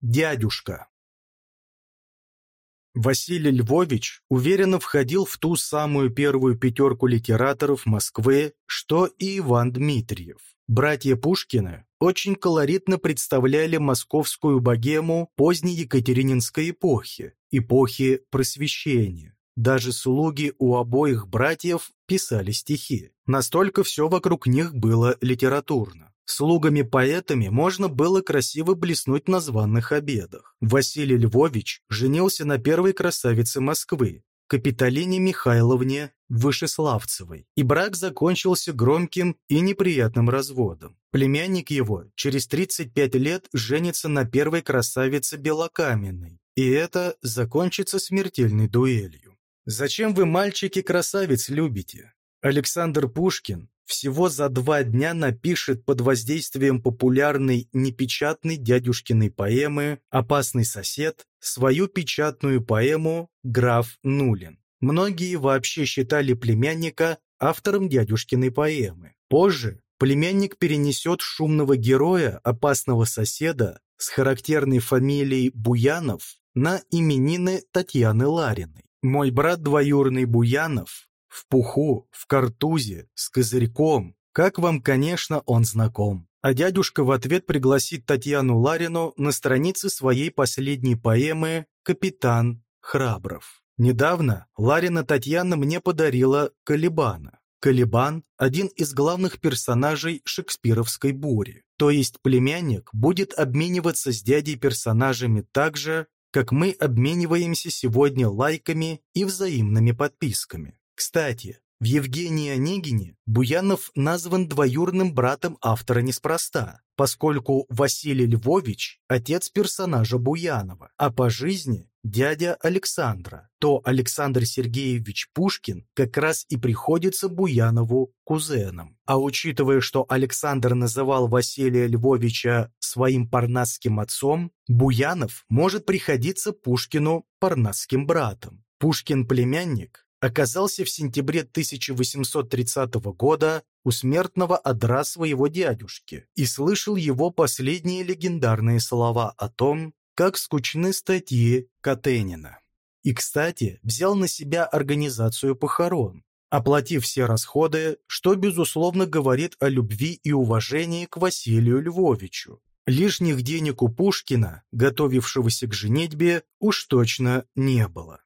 Дядюшка. Василий Львович уверенно входил в ту самую первую пятерку литераторов Москвы, что и Иван Дмитриев. Братья Пушкины очень колоритно представляли московскую богему поздней Екатерининской эпохи, эпохи Просвещения. Даже слуги у обоих братьев писали стихи. Настолько все вокруг них было литературно. Слугами-поэтами можно было красиво блеснуть на званных обедах. Василий Львович женился на первой красавице Москвы, Капитолине Михайловне Вышеславцевой, и брак закончился громким и неприятным разводом. Племянник его через 35 лет женится на первой красавице Белокаменной, и это закончится смертельной дуэлью. Зачем вы, мальчики, красавиц любите? Александр Пушкин всего за два дня напишет под воздействием популярной непечатной дядюшкиной поэмы «Опасный сосед» свою печатную поэму «Граф Нулин». Многие вообще считали племянника автором дядюшкиной поэмы. Позже племянник перенесет шумного героя, опасного соседа с характерной фамилией Буянов на именины Татьяны Лариной. Мой брат двоюрный Буянов в пуху, в картузе, с козырьком. Как вам, конечно, он знаком. А дядюшка в ответ пригласит Татьяну Ларину на странице своей последней поэмы «Капитан Храбров». Недавно Ларина Татьяна мне подарила Калибана. Калибан – один из главных персонажей шекспировской бури. То есть племянник будет обмениваться с дядей персонажами так же, как мы обмениваемся сегодня лайками и взаимными подписками. Кстати, в Евгении Онегине Буянов назван двоюрным братом автора неспроста, поскольку Василий Львович – отец персонажа Буянова, а по жизни – дядя Александра, то Александр Сергеевич Пушкин как раз и приходится Буянову кузеном. А учитывая, что Александр называл Василия Львовича своим парнасским отцом, Буянов может приходиться Пушкину парнасским братом. Пушкин-племянник оказался в сентябре 1830 года у смертного одра своего дядюшки и слышал его последние легендарные слова о том, как скучны статьи Катенина. И, кстати, взял на себя организацию похорон, оплатив все расходы, что, безусловно, говорит о любви и уважении к Василию Львовичу. Лишних денег у Пушкина, готовившегося к женитьбе, уж точно не было.